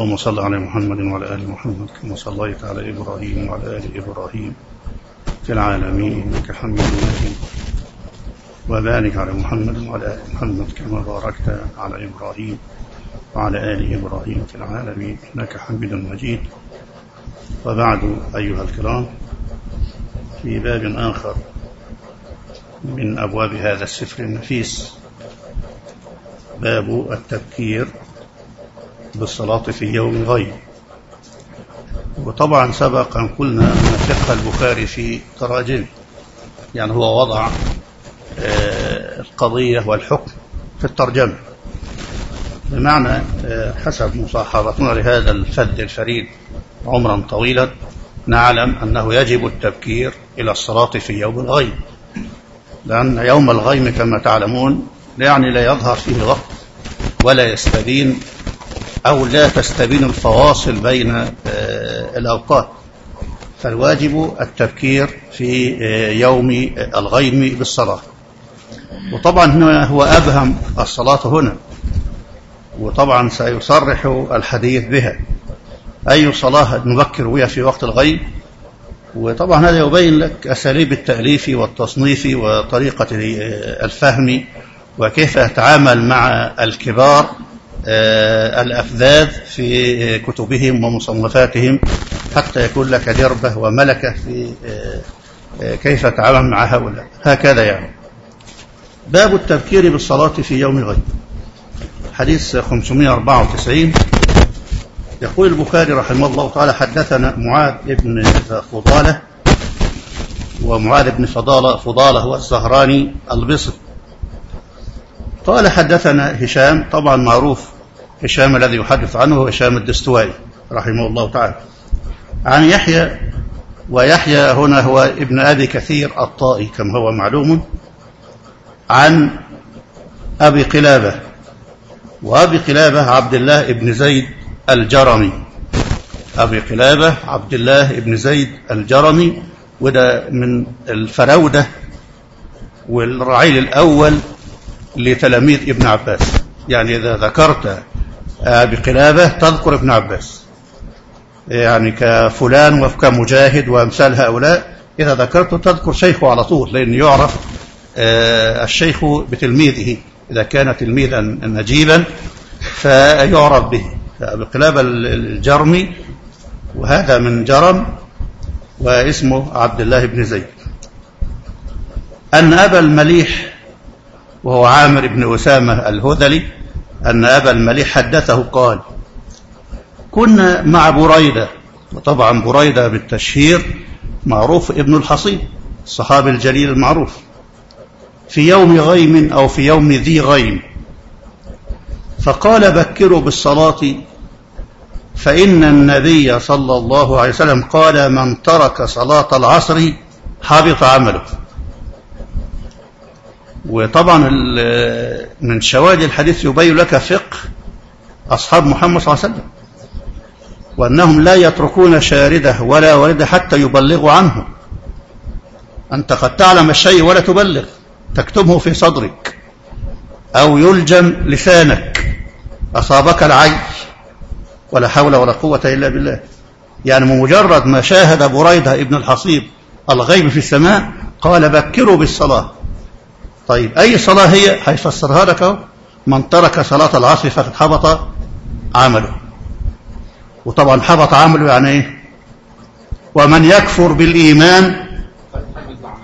اللهم صل على محمد وعلى آل محمد كما صليت على إبراهيم وعلى آل إبراهيم في العالمين إنك حميد مجيد. وبارك على محمد وعلى آل محمد كما باركت على إبراهيم وعلى آل إبراهيم في العالمين إنك حميد مجيد. وبعد أيها الكرام في باب آخر من أبواب هذا السفر النفيس باب التبكير بالصلاة في يوم غيب. وطبعا سبق أن قلنا أن فقه البخاري في تراجم يعني هو وضع القضية والحكم في الترجمة. بمعنى حسب مصاحبتنا لهذا الفد الفريد عمرا طويلا نعلم أنه يجب التبكير إلى الصلاة في يوم الغيب. لأن يوم الغيم كما تعلمون يعني لا يظهر فيه وقت ولا يستبين أو لا تستبين الفواصل بين الأوقات. فالواجب التبكير في يوم الغيم بالصلاة. وطبعا هنا هو أبهم الصلاة هنا. وطبعا سيصرح الحديث بها. أي صلاة نبكر بها في وقت الغيب وطبعا هذا يبين لك أساليب التأليف والتصنيف وطريقة الفهم وكيف يتعامل مع الكبار الأفذاذ في كتبهم ومصنفاتهم حتى يكون لك دربة وملكة في كيف تتعامل مع هؤلاء. هكذا يعني. باب التبكير بالصلاة في يوم الغيب حديث 594 يقول البخاري رحمه الله تعالى حدثنا معاذ بن فضالة ومعاذ بن فضالة فضالة هو الزهراني البصري. قال حدثنا هشام طبعا معروف هشام الذي يحدث عنه هو هشام الدستوائي رحمه الله تعالى. عن يحيى ويحيى هنا هو ابن أبي كثير الطائي كما هو معلوم عن أبي قلابة وأبي قلابة عبد الله بن زيد الجرمي. أبي قلابة عبد الله بن زيد الجرمي وده من الفراودة والرعيل الأول لتلاميذ ابن عباس. يعني إذا ذكرت أبي قلابة تذكر ابن عباس. يعني كفلان وكمجاهد وأمثال هؤلاء إذا ذكرته تذكر شيخه على طول لأن يعرف الشيخ بتلميذه. إذا كان تلميذا نجيبا فيعرف به. أبي قلابة الجرمي وهذا من جرم واسمه عبد الله بن زيد. أن أبا المليح وهو عامر بن أسامة الهذلي أن أبا المليح حدثه قال كنا مع بريدة وطبعا بريدة بالتشهير معروف ابن الحصيب الصحابي الجليل المعروف في يوم غيم أو في يوم ذي غيم. فقال بكروا بالصلاة فإن النبي صلى الله عليه وسلم قال من ترك صلاة العصر حبط عمله وطبعا من شواهد الحديث يبين لك فقه أصحاب محمد صلى الله عليه وسلم وأنهم لا يتركون شاردة ولا واردة حتى يبلغوا عنه. أنت قد تعلم الشيء ولا تبلغ تكتبه في صدرك أو يلجم لسانك. أصابك العي ولا حول ولا قوة إلا بالله. يعني بمجرد ما شاهد بريدة ابن الحصيب الغيب في السماء قال بكروا بالصلاة. طيب أي صلاة هي؟ هيفسرها لك أهو. من ترك صلاة العصر فقد حبط عمله. وطبعا حبط عمله يعني إيه؟ ومن يكفر بالإيمان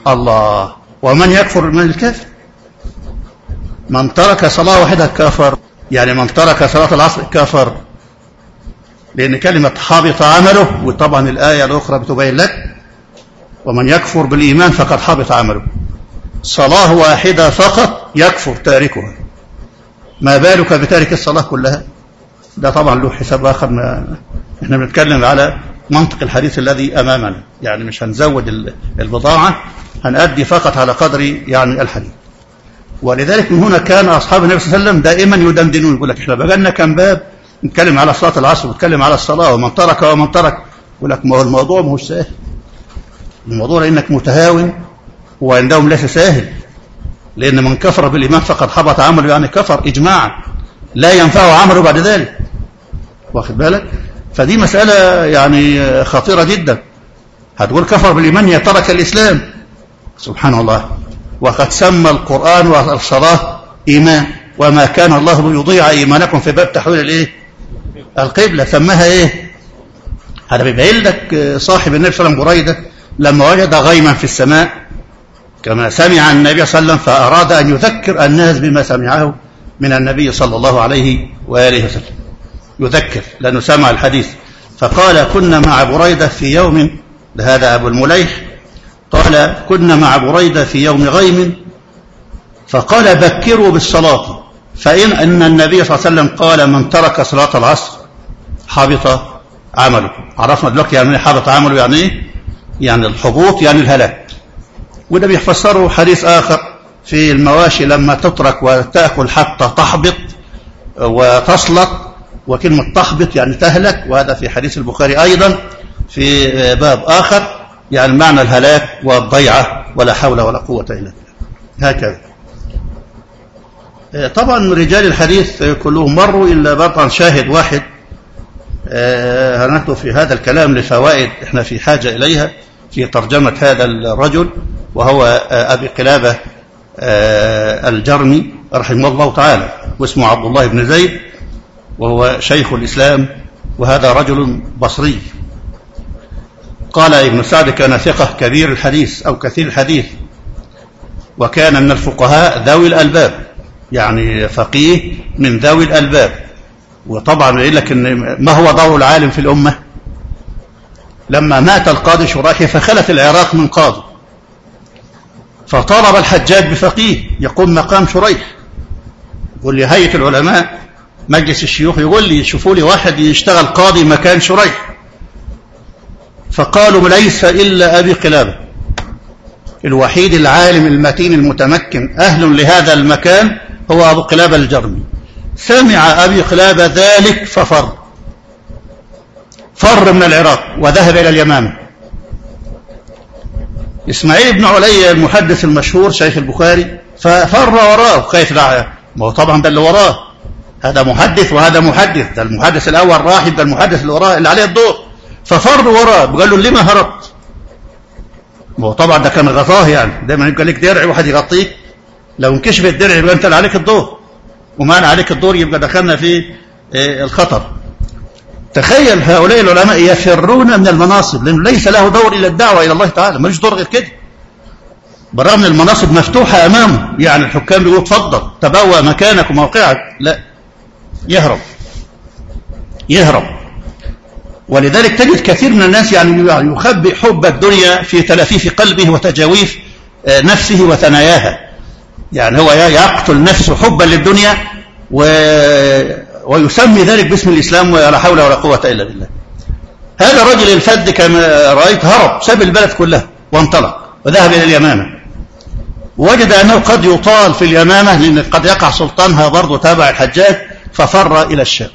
الله. ومن يكفر من الكافر من ترك صلاة واحدة كفر. يعني من ترك صلاة العصر كفر. لأن كلمة حبط عمله وطبعا الآية الأخرى بتبين لك ومن يكفر بالإيمان فقد حبط عمله. صلاة واحدة فقط يكفر تاركها. ما بالك بتارك الصلاة كلها؟ ده طبعا له حساب آخر ما إحنا بنتكلم على منطق الحديث الذي أمامنا. يعني مش هنزود البضاعة هنأدي فقط على قدر يعني الحديث. ولذلك من هنا كان أصحاب النبي صلى الله عليه وسلم دائما يدندنون يقول لك إحنا بقالنا كم باب نتكلم على صلاة العصر ونتكلم على الصلاة ومن ترك ومن ترك. يقول لك ما هو الموضوع ما هو سهل. الموضوع لأنك متهاون وعندهم ليس سهل لأن من كفر بالإيمان فقد حبط عمله يعني كفر إجماعا لا ينفعه عمله بعد ذلك. واخد بالك؟ فدي مسألة يعني خطيرة جدا. هتقول كفر بالإيمان ترك الإسلام. سبحان الله. وقد سمى القرآن والصلاة إيمان. وما كان الله ليضيع إيمانكم في باب تحويل الإيه؟ القبلة. سماها إيه؟ هذا بيبين لك صاحب النبي صلى الله عليه وسلم بريدة لما وجد غيما في السماء كما سمع النبي صلى الله عليه وسلم فأراد أن يذكر الناس بما سمعه من النبي صلى الله عليه وآله وسلم. يذكر لأنه سمع الحديث. فقال كنا مع بريدة في يوم هذا أبو المليح. قال كنا مع بريدة في يوم غيم. فقال بكروا بالصلاة. فإن أن النبي صلى الله عليه وسلم قال من ترك صلاة العصر حبط عمله. عرفنا دلوقتي يعني إيه حبط عمله يعني إيه؟ يعني الحبوط يعني الهلاك. وده بيفسره حديث آخر في المواشي لما تترك وتأكل حتى تحبط وتصلت وكلمة تحبط يعني تهلك وهذا في حديث البخاري أيضا في باب آخر يعني معنى الهلاك والضيعة ولا حول ولا قوة إلا بالله. هكذا. طبعا رجال الحديث كلهم مروا إلا بطن شاهد واحد. هنكتب في هذا الكلام لفوائد إحنا في حاجة إليها في ترجمة هذا الرجل. وهو أبي قلابة الجرمي رحمه الله تعالى واسمه عبد الله بن زيد وهو شيخ الإسلام وهذا رجل بصري. قال ابن سعد كان ثقة كبير الحديث أو كثير الحديث وكان من الفقهاء ذوي الألباب يعني فقيه من ذوي الألباب. وطبعا يقول لك إن ما هو دور العالم في الأمة؟ لما مات القاضي شراحي فخلت العراق من قاضي. فطلب الحجاج بفقيه. يقوم مقام شريح. يقول لي هيئة العلماء مجلس الشيوخ يقول لي شوفوا لي واحد يشتغل قاضي مكان شريح. فقالوا ليس إلا أبي قلابة الوحيد العالم المتين المتمكن أهل لهذا المكان هو أبو قلابة الجرمي. سمع أبي قلابة ذلك ففر. فر من العراق وذهب إلى اليمامة. إسماعيل بن علي المحدث المشهور شيخ البخاري ففر وراه. كيف دعا ما هو طبعا ده اللي وراه. هذا محدث وهذا محدث. ده المحدث الأول راح ده المحدث اللي وراه اللي عليه الدور ففر وراه. قال له لما هربت؟ ما هو طبعا ده كان غطاه يعني. دايما يبقى لك درع واحد يغطيك لو انكشف الدرع يبقى أنت اللي عليك الدور وما عليك الدور يبقى دخلنا في الخطر. تخيل هؤلاء العلماء يفرون من المناصب لأنه ليس له دور إلا الدعوة إلى الله تعالى ملوش دور غير كده. بالرغم من المناصب مفتوحة أمامه يعني الحكام بيقولوا اتفضل تبوأ مكانك وموقعك لا. يهرب. يهرب. ولذلك تجد كثير من الناس يعني يخبئ حب الدنيا في تلافيف قلبه وتجاويف نفسه وثناياها. يعني هو يقتل نفسه حبا للدنيا و... ويسمي ذلك باسم الإسلام ولا حول ولا قوة إلا بالله. هذا الرجل الفذ كما رأيت هرب ساب البلد كلها وانطلق وذهب إلى اليمامة. وجد أنه قد يطال في اليمامة لأن قد يقع سلطانها برضه تابع الحجاج ففر إلى الشام.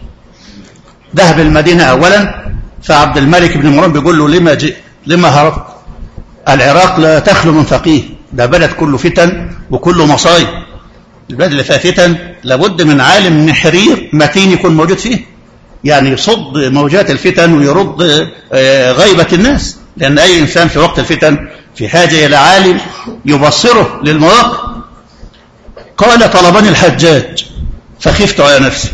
ذهب المدينة أولا فعبد الملك بن مروان بيقول له لما جئت؟ لما هربت؟ العراق لا تخلو من فقيه ده بلد كله فتن وكله مصايب. فيها فتن لابد من عالم نحرير متين يكون موجود فيه. يعني يصد موجات الفتن ويرد غيبة الناس. لأن أي إنسان في وقت الفتن في حاجة إلى عالم يبصره للمواقع. قال طلبني الحجاج فخفت على نفسي.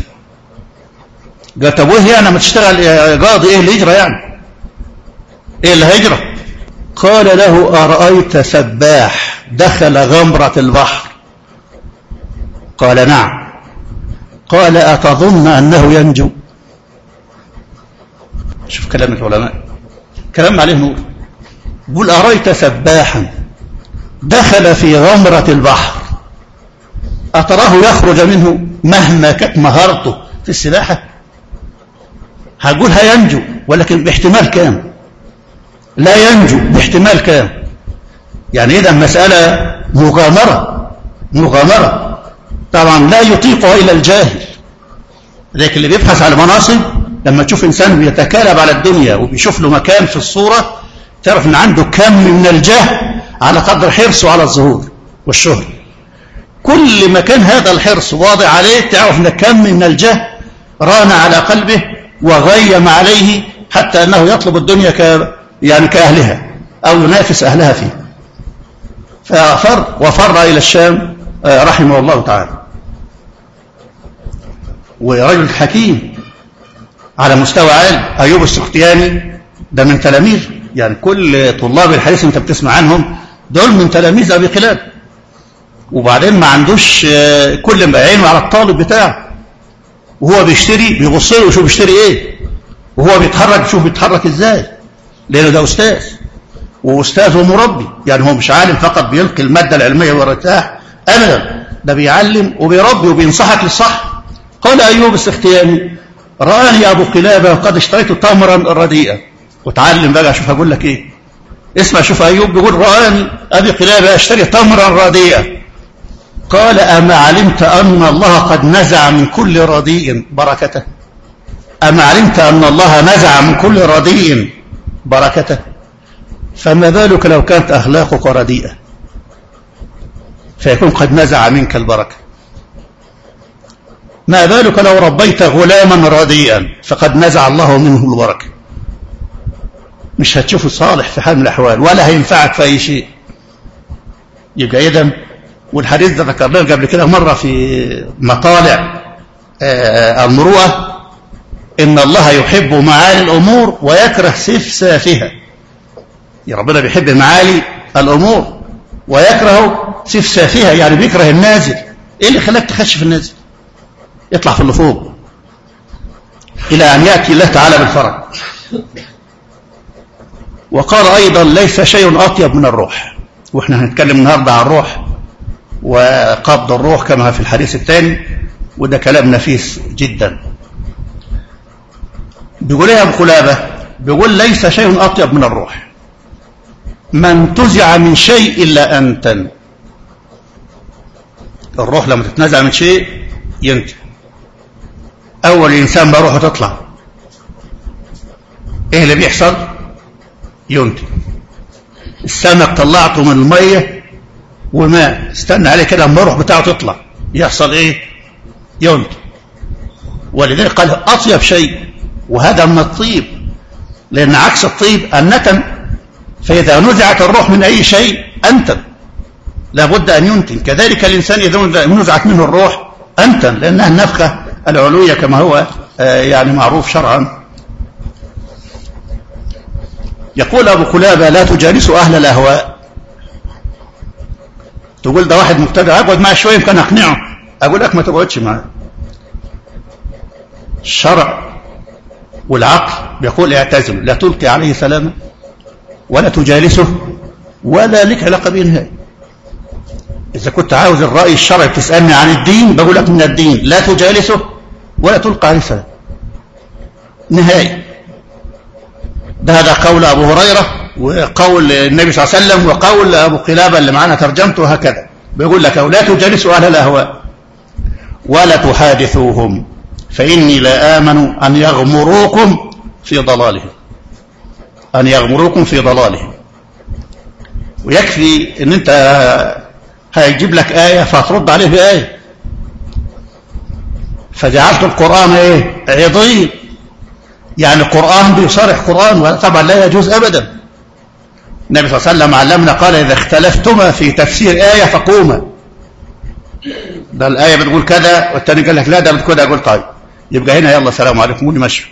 قال طب يعني ما تشتغل قاضي إيه اللي يجرى يعني؟ اللي هيجرى قال له أرأيت سباح دخل غمرة البحر. قال نعم. قال أتظن أنه ينجو. شوف كلام العلماء كلام عليه نور. يقول أرأيت سباحا دخل في غمرة البحر. أتراه يخرج منه مهما كانت مهارته في السباحة؟ هقول هينجو ولكن باحتمال كام؟ لا ينجو باحتمال كام؟ يعني إذا مسألة مغامرة مغامرة. طبعا لا يطيقها إلا الجاهل. لكن اللي بيبحث على المناصب لما تشوف إنسان بيتكالب على الدنيا وبيشوف له مكان في الصورة تعرف أن عنده كم من الجهل على قدر حرصه على الظهور والشهر. كل ما كان هذا الحرص واضع عليه تعرف أن كم من الجهل ران على قلبه وغيم عليه حتى أنه يطلب الدنيا ك يعني كأهلها أو ينافس أهلها فيه. ففر وفر إلى الشام رحمه الله تعالى. ورجل حكيم على مستوى عالي أيوب السختياني ده من تلاميذ يعني كل طلاب الحديث انت بتسمع عنهم دول من تلاميذ أبي قلاب وبعدين ما عندوش كل ما عينه على الطالب بتاعه. وهو بيشتري بيبص له ويشوف بيشتري إيه؟ وهو بيتحرك يشوف بيتحرك إزاي؟ لأنه ده أستاذ. وأستاذ ومربي يعني هو مش عالم فقط بيلقي المادة العلمية ويرتاح أبدا. ده بيعلم وبيربي وبينصحك للصح. قال أيوب السختياني راني أبو قلابة وقد اشتريت تمرا رديئا. وتعلم بقى شوف هقول لك إيه. اسمع شوف أيوب بيقول راني أبي قلابة أشتري تمرا رديئا. قال أما علمت أن الله قد نزع من كل رديء بركته؟ أما علمت أن الله نزع من كل رديء بركته؟ فما بالك لو كانت أخلاقك رديئة؟ فيكون قد نزع منك البركة. ما بالك لو ربيت غلاما رديئا فقد نزع الله منه البركة. مش هتشوفه صالح في حال من الأحوال ولا هينفعك في أي شيء. يبقى اذا والحديث ده ذكرناه قبل كده مرة في مطالع المروءة إن الله يحب معالي الأمور ويكره سفسافها. يا ربنا بيحب معالي الأمور. ويكره سفسافها يعني بيكره النازل. إيه اللي خلاك تخش في النازل؟ يطلع في اللي فوق إلى أن يأتي الله تعالى بالفرج. وقال أيضا ليس شيء أطيب من الروح. وإحنا هنتكلم النهارده عن الروح وقبض الروح كما في الحديث الثاني وده كلام نفيس جدا. بيقول إيه أبو قلابه بيقول ليس شيء أطيب من الروح. ما انتزع من شيء الا انتن الروح لما تتنزع من شيء ينتهي. أول إنسان بروحه تطلع. إيه اللي بيحصل؟ ينتهي. السمك طلعته من المية وماء استنى عليه كده أما الروح بتاعه تطلع. يحصل إيه؟ ينتهي. ولذلك قال أطيب شيء. وهذا من الطيب. لأن عكس الطيب النتن فإذا نزعت الروح من أي شيء أنتن. لابد أن ينتن. كذلك الإنسان إذا نزعت منه الروح أنتن لأنها النفخة العلوية كما هو يعني معروف شرعا. يقول أبو قلابه لا تجالسوا أهل الأهواء. تقول ده واحد مبتدع اقعد معاه شوية يمكن أقنعه. أقول لك ما تقعدش معاه الشرع والعقل بيقول اعتزل. لا تلقي عليه سلاما ولا تجالسه ولا لك علاقة به نهائي. إذا كنت عاوز الرأي الشرعي تسألني عن الدين بقول لك من الدين. لا تجالسه ولا تلقى عليه نهائي. ده هذا قول أبو هريرة وقول النبي صلى الله عليه وسلم وقول أبو قلابة اللي معانا ترجمته هكذا. بيقول لك لا تجالسوا أهل الأهواء ولا تحادثوهم فإني لا امن أن يغمروكم في ضلالهم. أن يغمروكم في ضلالهم. ويكفي إن أنت هيجيب لك آية فترد عليه بايه فجعلت القرآن إيه؟ عضين يعني القران بيصارح قرآن وطبعا لا يجوز ابدا. النبي صلى الله عليه وسلم علمنا قال إذا اختلفتما في تفسير آية فقوما. ده الآية بتقول كذا والتاني قال لك لا ده بتقول كذا. أقول طيب يبقى هنا يلا السلام عليكم قولي مشي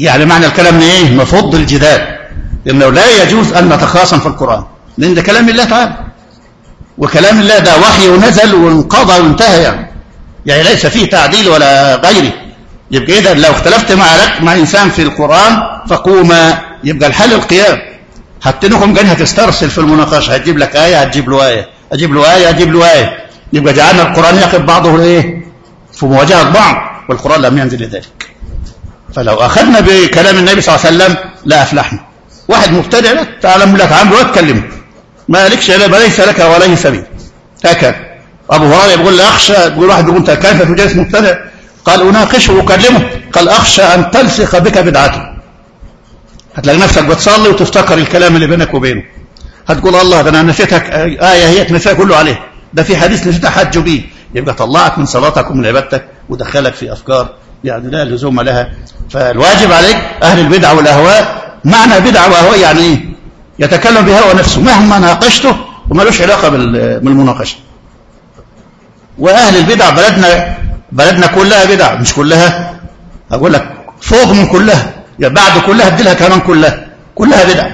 يعني معنى الكلام إيه؟ مفض الجدال. لأنه لا يجوز أن نتخاصم في القرآن. لأن ده كلام الله تعالى. وكلام الله ده وحي ونزل وانقضى وانتهى يعني. يعني ليس فيه تعديل ولا غيره. يبقى إذا لو اختلفت مع مع إنسان في القرآن فقوما يبقى الحل القيام. هتنكم جايين هتسترسل في المناقشة. هتجيب لك آية هتجيب له آية. أجيب له آية أجيب له آية. يبقى جعلنا القرآن يقف بعضه إيه؟ في مواجهة بعض. والقرآن لم ينزل لذلك. فلو أخذنا بكلام النبي صلى الله عليه وسلم لا أفلحنا. واحد مبتدع لا تعلم لا تعامل ولا تكلمه ما لكش ليس لك ولا سبيل هكذا. أبو هريرة يقول لي أخشى يقول واحد يقول أنت كيف تجالس مبتدع؟ قال أناقشه وأكلمه. قال أخشى أن تلصق بك بدعته هتلاقي نفسك بتصلي وتفتكر الكلام اللي بينك وبينه. هتقول الله ده أنا نسيتك آية هي تنساها كله عليه. ده في حديث نسيت حج بيه يبقى طلعك من صلاتك ومن عبادتك ودخلك في أفكار يعني لا لزوم لها. فالواجب عليك أهل البدع والأهواء معنى بدع وأهواء يعني إيه؟ يتكلم بهوى نفسه مهما ناقشته ومالوش علاقة بالمناقشة. وأهل البدع بلدنا بلدنا كلها بدع مش كلها. أقول لك فوق من كلها يعني بعد كلها ادي لها كمان كلها كلها بدع.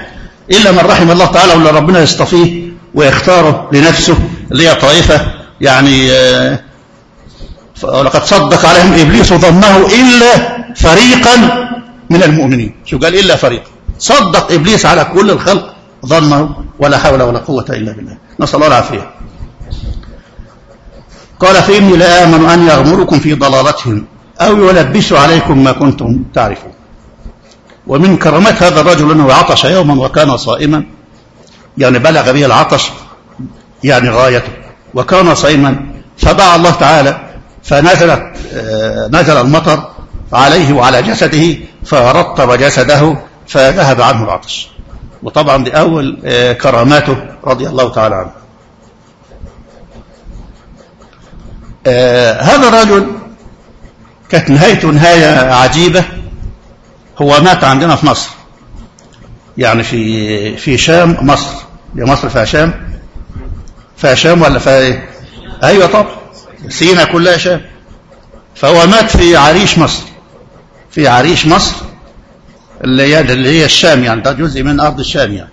إلا من رحم الله تعالى ولا ربنا يصطفيه ويختاره لنفسه اللي هي طائفة يعني ولقد صدق عليهم إبليس ظنه إلا فريقا من المؤمنين. شو قال؟ إلا فريق. صدق إبليس على كل الخلق ظنه ولا حول ولا قوة إلا بالله. نسأل الله العافية. قال فإني لا آمن أن يغمركم في ضلالتهم أو يلبسوا عليكم ما كنتم تعرفون. ومن كرامات هذا الرجل أنه عطش يوما وكان صائما. يعني بلغ به العطش يعني غايته. وكان صائما. فدعا الله تعالى فنزلت نزل المطر عليه وعلى جسده فرطب جسده فذهب عنه العطش. وطبعا دي أول كراماته رضي الله تعالى عنه. هذا الرجل كانت نهايته نهاية عجيبة. هو مات عندنا في مصر. يعني في في شام مصر. هي مصر فيها شام. فيها شام ولا فيها إيه؟ أيوه طبعا. سينا كلها شام فهو مات في عريش مصر. في عريش مصر اللي هي الشام يعني ده جزء من أرض الشام يعني.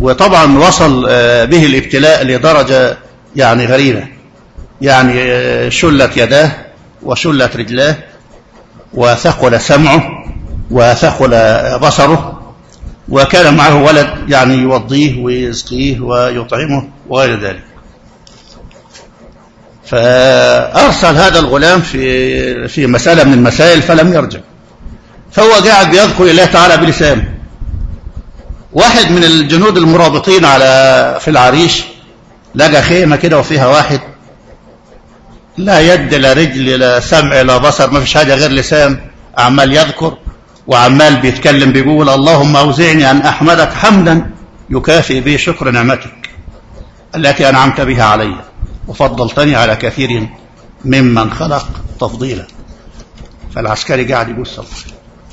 وطبعا وصل به الابتلاء لدرجة يعني غريبة. يعني شلت يداه وشلت رجلاه وثقل سمعه وثقل بصره وكان معه ولد يعني يوضيه ويسقيه ويطعمه وغير ذلك. فأرسل هذا الغلام في في مسألة من المسائل فلم يرجع. فهو قاعد بيذكر الله تعالى بلسانه. واحد من الجنود المرابطين على في العريش لقى خيمة كده وفيها واحد لا يد لا رجل لا سمع لا بصر ما فيش حاجة غير لسان عمال يذكر وعمال بيتكلم بيقول اللهم أوزعني أن أحمدك حمدا يكافئ به شكر نعمتك التي أنعمت بها علي. وفضلتني على كثير ممن خلق تفضيلا. فالعسكري قاعد يقول صلى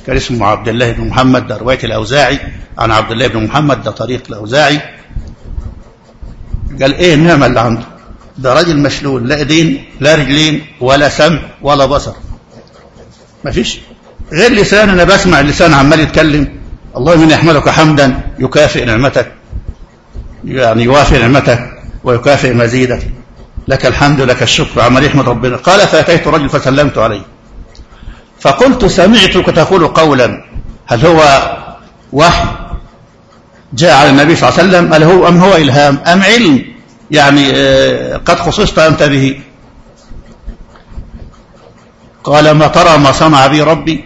كان اسمه عبد الله بن محمد ده رواية الأوزاعي. عن عبد الله بن محمد ده طريق الأوزاعي. قال إيه النعمة اللي عنده؟ ده راجل مشلول لا ايدين لا رجلين ولا سمع ولا بصر. ما فيش. غير لسان أنا بسمع اللسان عمال يتكلم. الله من يحمدك حمدا يكافئ نعمتك يعني يوافي نعمتك ويكافئ مزيدك. لك الحمد لك الشكر عمال يحمد ربنا. قال فأتيت رجل فسلمت عليه. فقلت سمعتك تقول قولا. هل هو وحي؟ جاء على النبي صلى الله عليه وسلم هو أم هو إلهام؟ أم علم؟ يعني قد خصصت أنت به. قال ما ترى ما صنع بي ربي؟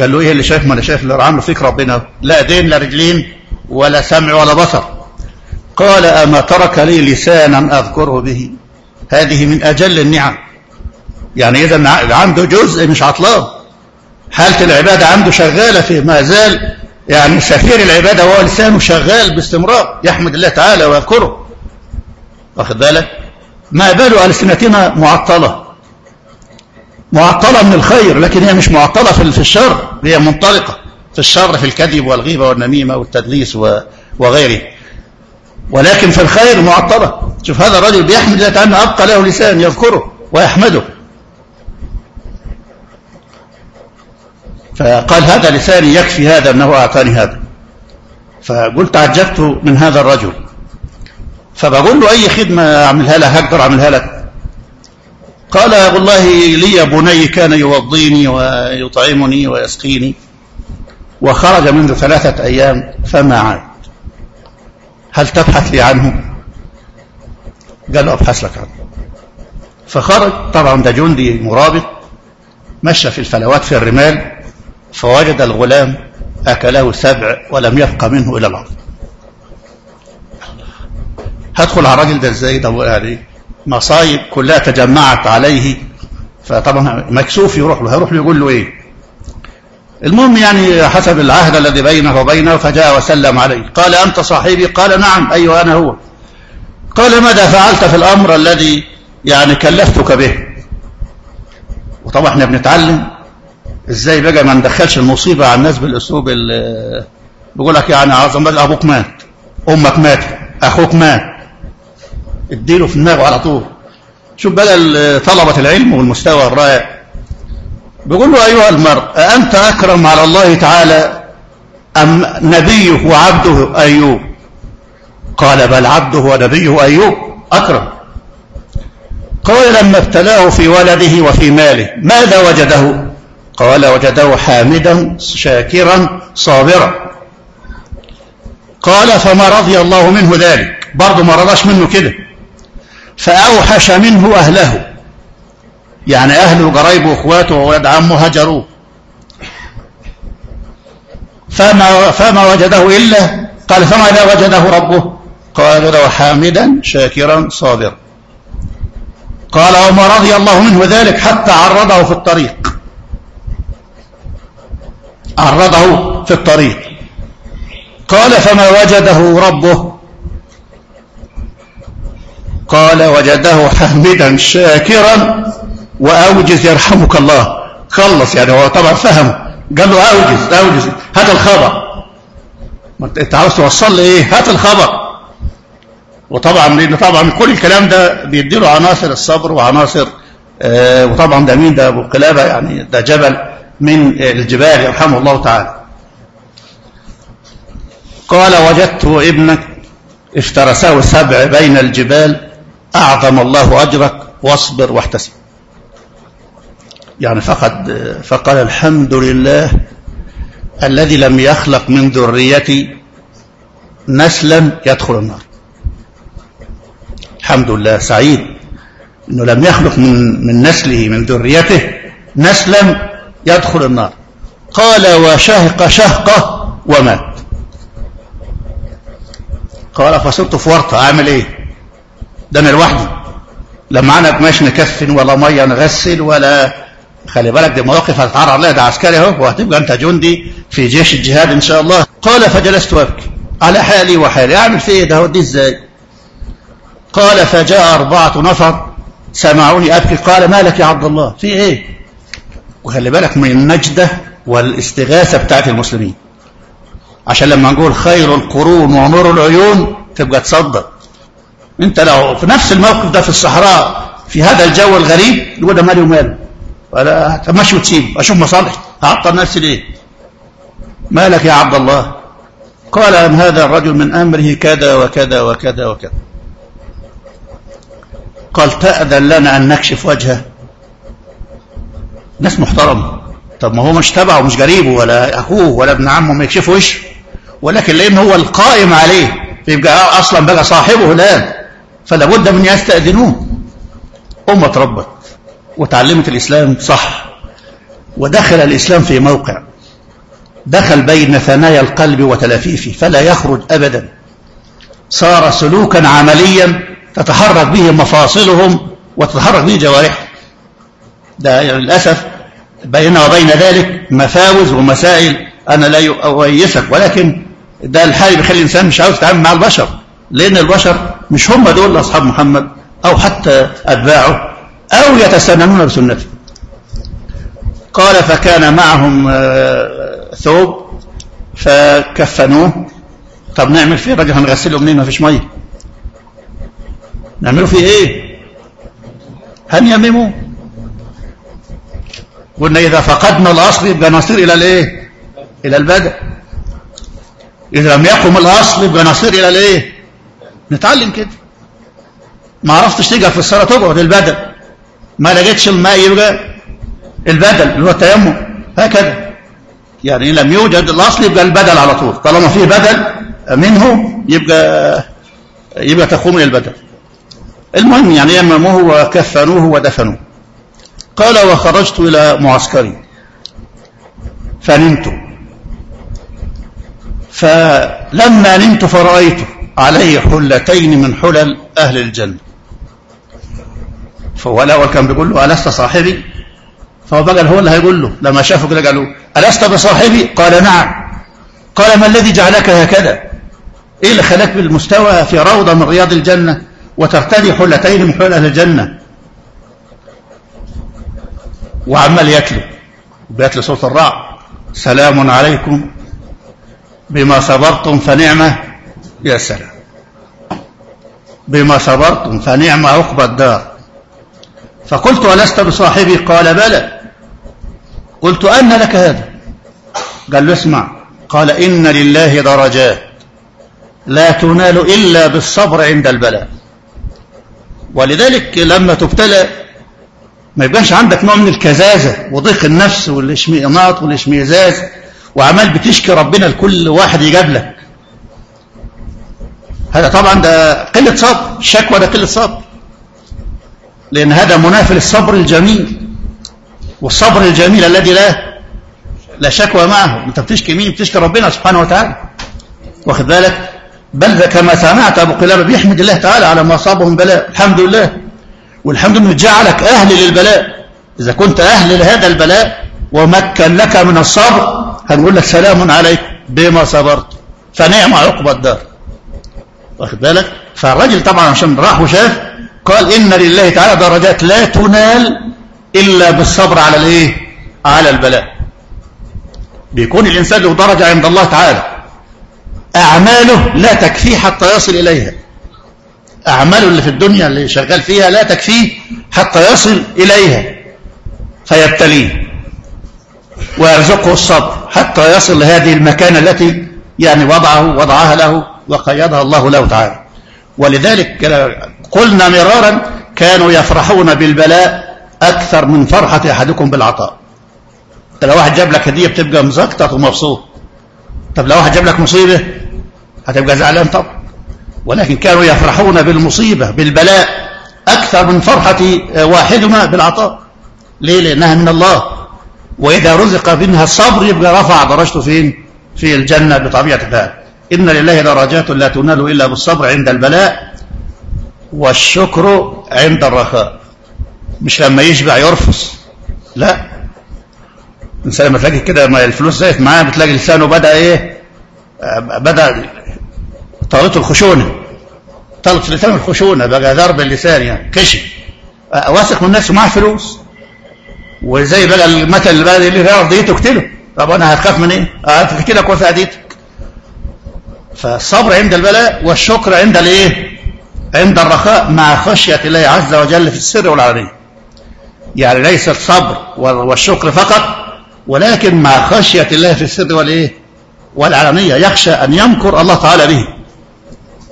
قال له إيه اللي شايف؟ ما أنا شايف اللي عامله فيك ربنا. لا ايدين لا رجلين ولا سمع ولا بصر. قال أما ترك لي لسانا أذكره به؟ هذه من أجل النعم. يعني إذا عنده جزء مش عطلان حالة العبادة عنده شغالة في ما زال يعني سفير العبادة وهو لسانه شغال باستمرار. يحمد الله تعالى ويذكره. واخد بالك؟ ما بال ألسنتنا معطلة. معطلة من الخير لكن هي مش معطلة في الشر. هي منطلقة في الشر في الكذب والغيبة والنميمة والتدليس وغيره. ولكن في الخير معطلة. شوف هذا الرجل بيحمد الله تعالى أبقى له لسان يذكره ويحمده. فقال هذا لساني يكفي هذا أنه أعطاني هذا. فقلت عجبت من هذا الرجل. فبقول له أي خدمة أعملها لك؟ هقدر أعملها لك؟ قال والله لي بني كان يوضيني ويطعمني ويسقيني. وخرج منذ ثلاثة أيام فما عاد. هل تبحث لي عنه؟ قال له أبحث لك عنه. فخرج طبعا ده جندي مرابط مشى في الفلوات في الرمال فوجد الغلام أكله سبع ولم يبقى منه إلى الأرض. هدخل على الراجل ده إزاي؟ ده يعني مصايب كلها تجمعت عليه. فطبعا مكسوف يروح له. هيروح له يقول له إيه؟ المهم يعني حسب العهد الذي بينه وبينه فجاء وسلم عليه. قال أنت صاحبي؟ قال نعم أيوة أنا هو. قال ماذا فعلت في الأمر الذي يعني كلفتك به؟ وطبعا إحنا بنتعلم إزاي بقى ما ندخلش المصيبة على الناس بالأسلوب اللي بيقول لك يعني عظم بقى أبوك مات. أمك مات أخوك مات. اديله في دماغه على طول. شوف بقى طلبة العلم والمستوى الرائع. بيقول له أيها المرء أأنت أكرم على الله تعالى أم نبيه وعبده أيوب؟ قال بل عبده ونبيه أيوب أكرم. قال لما ابتلاه في ولده وفي ماله. ماذا وجده؟ قال وجده حامدا شاكرا صابرا. قال فما رضي الله منه ذلك. برضه ما رضاش منه كده. فأوحش منه أهله. يعني أهله وقرايبه وإخواته وولاد عمه هجروه. فما, فما وجده إلا قال فماذا وجده ربه؟ قال له حامدا شاكرا صابرا. قال وما رضي الله منه ذلك حتى عرضه في الطريق. عرضه في الطريق. قال فما وجده ربه؟ قال وجده حامدا شاكرا وأوجز يرحمك الله. خلص يعني هو طبعا فهم. قال له أوجز أوجز هات الخبر. أنت عاوز توصل لي إيه؟ هات الخبر. وطبعا لأن طبعا كل الكلام ده بيديله عناصر الصبر وعناصر آه وطبعا ده مين؟ ده أبو قلابة يعني ده جبل من الجبال يرحمه الله تعالى. قال وجدت ابنك افترسه سبع بين الجبال أعظم الله أجرك واصبر واحتسب. يعني فقد فقال الحمد لله الذي لم يخلق من ذريتي نسلا يدخل النار. الحمد لله سعيد إنه لم يخلق من من نسله من ذريته نسلا يدخل النار. قال وشهق شهقه ومات. قال فصرت في ورطة أعمل إيه؟ ده أنا لوحدي. لا معانا قماش نكفن ولا مية نغسل ولا خلي بالك دي مواقف هتتعرض عليها ده عسكري أهو وهتبقى أنت جندي في جيش الجهاد إن شاء الله. قال فجلست أبكي على حالي وحالي أعمل في إيه؟ ده هوديه إزاي؟ قال فجاء أربعة نفر سمعوني أبكي قال ما لك يا عبد الله؟ في إيه؟ وخلي بالك من النجدة والاستغاثة بتاعت المسلمين. عشان لما نقول خير القرون ونور العيون تبقى تصدق. انت لو في نفس الموقف ده في الصحراء في هذا الجو الغريب يقول ده مالي وماله؟ ولا تمشي وتسيب أشوف مصالح هعطل نفسي ليه؟ مالك يا عبد الله؟ قال ان هذا الرجل من أمره كذا وكذا وكذا وكذا. قال تأذن لنا أن نكشف وجهه. ناس محترمه طب ما هو مش تبعه مش قريبه ولا أخوه ولا ابن عمه ما يكشف وشه ولكن لأن هو القائم عليه يبقى أصلا بقى صاحبه الان فلا بد من يستأذنوه. أمة ربت وتعلمت الإسلام صح. ودخل الإسلام في موقع. دخل بين ثنايا القلب وتلافيفه. فلا يخرج أبدا. صار سلوكا عمليا تتحرك به مفاصلهم وتتحرك به جوارحهم. ده يعني للأسف بيننا وبين ذلك مفاوز ومسائل أنا لا أؤيسك ولكن ده الحال بيخلي الإنسان مش عاوز يتعامل مع البشر لأن البشر مش هم دول أصحاب محمد أو حتى أتباعه أو يتسننون بسنته. قال فكان معهم ثوب فكفنوه. طب نعمل فيه؟ الراجل هنغسله منين؟ ما فيش مية. نعمله فيه إيه؟ هنيمموه قلنا إذا فقدنا الأصل يبقى نصير إلى الإيه؟ إلى البدء. إذا لم يقم الأصل يبقى نصير إلى الإيه؟ نتعلم كده. ما عرفتش تقف في الصلاة تقعد البدل ما لقيتش الماء يبقى البدل اللي هو التيمم. هكذا. يعني لم يوجد الأصل يبقى البدل على طول. طالما فيه بدل منه يبقى يبقى تقوم إلى البدل المهم يعني يمموه وكفنوه ودفنوه. قال وخرجت إلى معسكري. فنمت. فلما نمت فرأيته عليه حلتين من حلل أهل الجنة. فهو الأول كان بيقول له ألست صاحبي؟ فهو بقى هو اللي هيقول له لما شافه كده قالوا ألست بصاحبي؟ قال نعم. قال ما الذي جعلك هكذا؟ إيه اللي خلاك بالمستوى في روضة من رياض الجنة؟ وترتدي حلتين من حلل الجنة. وعمال يتلو بيت لصوت الرعد سلام عليكم بما صبرتم فنعمة. يا سلام. بما صبرتم فنعم عقبى الدار. فقلت ألست بصاحبي؟ قال بلى. قلت أن لك هذا. قال له اسمع. قال إن لله درجات. لا تنال إلا بالصبر عند البلاء. ولذلك لما تبتلى ما يبقاش عندك نوع من الكزازة وضيق النفس والاشمئناط والاشمئزاز وعمال بتشكي ربنا لكل واحد يجاب لك. هذا طبعا ده قلة صبر الشكوى ده قلة صبر. لأن هذا منافل الصبر الجميل والصبر الجميل الذي لا لا شكوى معه. أنت بتشكي مين؟ بتشكي ربنا سبحانه وتعالى. واخد بالك؟ بل كما سمعت أبو قلابة بيحمد الله تعالى على ما اصابهم بلاء. الحمد لله. والحمد لله جعلك أهل للبلاء. إذا كنت أهل لهذا البلاء ومكن لك من الصبر هنقول لك سلام عليك بما صبرت. فنعم عقبى الدار. واخد بالك؟ فالراجل طبعا عشان راح وشاف قال إن لله تعالى درجات لا تنال إلا بالصبر على الإيه؟ على البلاء. بيكون الإنسان له درجة عند الله تعالى. أعماله لا تكفيه حتى يصل إليها. أعماله اللي في الدنيا اللي شغال فيها لا تكفيه حتى يصل إليها. فيبتليه. ويرزقه الصبر حتى يصل لهذه المكانة التي يعني وضعه وضعها له وقيدها الله له تعالى. ولذلك قلنا مرارا كانوا يفرحون بالبلاء أكثر من فرحة أحدكم بالعطاء. لو واحد جاب لك هدية بتبقى مزقطط ومبسوط. طب لو واحد جاب لك مصيبة هتبقى زعلان طبعا ولكن كانوا يفرحون بالمصيبة بالبلاء. أكثر من فرحة واحدنا بالعطاء. ليه؟ لأنها من الله. وإذا رزق منها الصبر يبقى رفع درجته فين؟ في الجنة بطبيعة الحال. إن لله درجات لا تنال إلا بالصبر عند البلاء والشكر عند الرخاء. مش لما يشبع يرفص. لا. الإنسان لما تلاقي كده ما الفلوس زيت معاه بتلاقي لسانه بدأ إيه؟ بدأ طالته الخشونة. طالت لسانه الخشونة بقى ضرب اللسان يعني كشف واثق من الناس معاه فلوس. وزي بقى المثل اللي بقى اللي في ارضيته اقتله طب أنا هتخاف من إيه؟ هتقتلك وفي اديتك فالصبر عند البلاء والشكر عند الإيه؟ عند الرخاء مع خشية الله عز وجل في السر والعلانية. يعني ليس الصبر والشكر فقط ولكن مع خشية الله في السر والإيه؟ والعلانية يخشى أن يمكر الله تعالى به.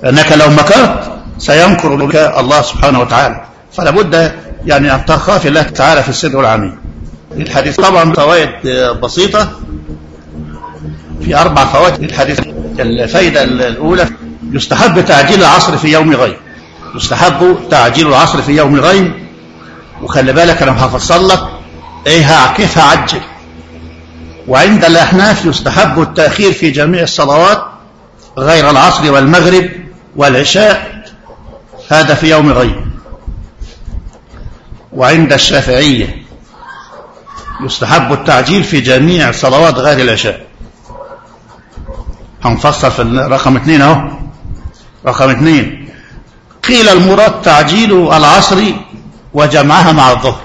لأنك لو مكرت سيمكر بك الله سبحانه وتعالى. فلا بد يعني أن تخاف الله تعالى في السر والعلانية. الحديث طبعا فوائد بسيطة. في أربع فوائد الحديث. الفائدة الأولى يستحب تعجيل العصر في يوم غيم يستحب تعجيل العصر في يوم غيم وخلي بالك أنا هفصل لك. إيه كيف هعجل وعند الأحناف يستحب التأخير في جميع الصلوات غير العصر والمغرب والعشاء هذا في يوم غيم وعند الشافعية يستحب التعجيل في جميع صلوات غير العشاء. هنفصل في رقم اثنين أهو. رقم اثنين. قيل المراد تعجيل العصر وجمعها مع الظهر.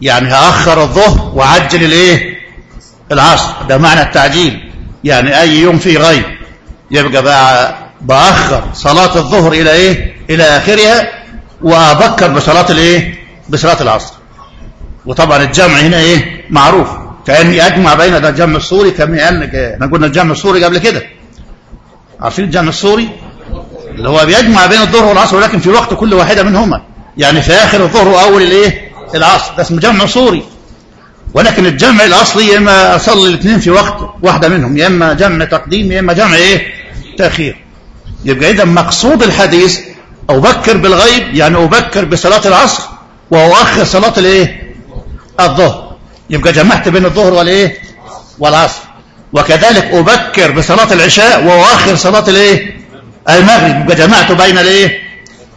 يعني هأخر الظهر وعجل الإيه؟ العصر. ده معنى التعجيل. يعني أي يوم فيه غيب. يبقى بقى بأخر صلاة الظهر إلى إيه؟ إلى آخرها وأبكر بصلاة الإيه؟ بصلاة العصر. وطبعا الجمع هنا إيه؟ معروف. كأني أجمع بين ده الجمع السوري كما إحنا قلنا الجمع السوري قبل كده. عارفين الجمع السوري؟ اللي هو بيجمع بين الظهر والعصر ولكن في وقت كل واحدة منهما. يعني في آخر الظهر وأول الإيه؟ العصر. ده اسمه جمع سوري. ولكن الجمع الأصلي يا إما أصلي الاثنين في وقت واحدة منهم يا إما جمع تقديم يا إما جمع إيه؟ تأخير. يبقى اذا مقصود الحديث أبكر بالغيب يعني أبكر بصلاة العصر واؤخر صلاة الإيه؟ الظهر. يبقى جمعت بين الظهر والإيه؟ والعصر. وكذلك أبكر بصلاة العشاء واؤخر صلاة الإيه؟ المغرب. يبقى جمعت بين الإيه؟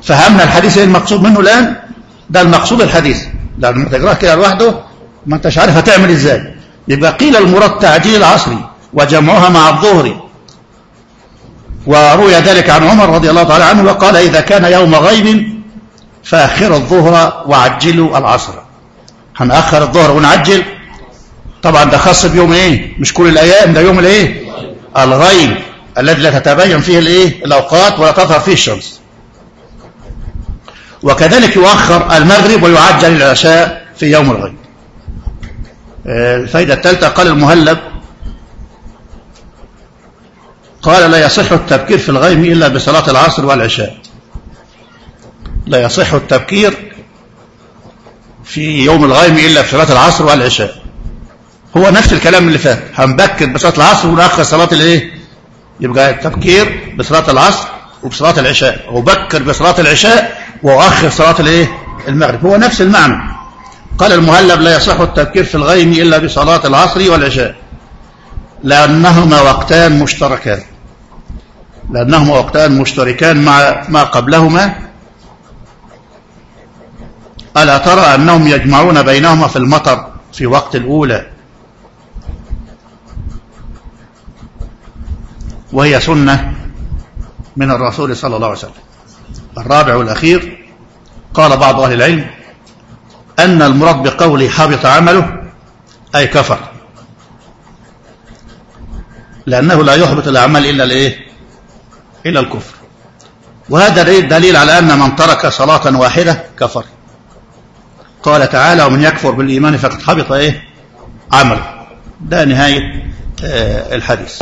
فهمنا الحديث إيه المقصود منه الآن؟ ده المقصود الحديث. لما تقراه كده لوحده ما انتش عارف هتعمل إزاي؟ يبقى قيل المراد تعجيل العصر وجمعها مع الظهر. وروي ذلك عن عمر رضي الله تعالى عنه وقال إذا كان يوم غيب فأخر الظهر وعجلوا العصر. هنأخر الظهر ونعجل. طبعا ده خاص بيوم إيه؟ مش كل الأيام ده يوم الإيه؟ الغيب الذي لا تتبين فيه الإيه؟ الأوقات ولا تظهر فيه الشمس. وكذلك يؤخر المغرب ويعجل العشاء في يوم الغيب. الفائدة الثالثة قال المهلب قال لا يصح التبكير في الغيم إلا بصلاة العصر والعشاء. لا يصح التبكير في يوم الغيم إلا في صلاة العصر والعشاء. هو نفس الكلام اللي فات هنبكر بصلاة العصر ونأخر صلاة الإيه؟ يبقى التبكير بصلاة العصر وبصلاة العشاء وبكر بصلاة العشاء وأخر صلاة الإيه؟ المغرب. هو نفس المعنى. قال المهلب لا يصح التبكير في الغيم إلا بصلاة العصر والعشاء لأنهما وقتان مشتركان لأنهما وقتان مشتركان مع ما قبلهما. ألا ترى أنهم يجمعون بينهما في المطر في وقت الأولى؟ وهي سنة من الرسول صلى الله عليه وسلم. الرابع والأخير قال بعض أهل العلم أن المراد بقوله حبط عمله أي كفر. لأنه لا يحبط الأعمال إلا الإيه؟ إلا الكفر. وهذا دليل على أن من ترك صلاة واحدة كفر. قال تعالى ومن يكفر بالإيمان فقد حبط إيه؟ عمله. ده نهاية الحديث.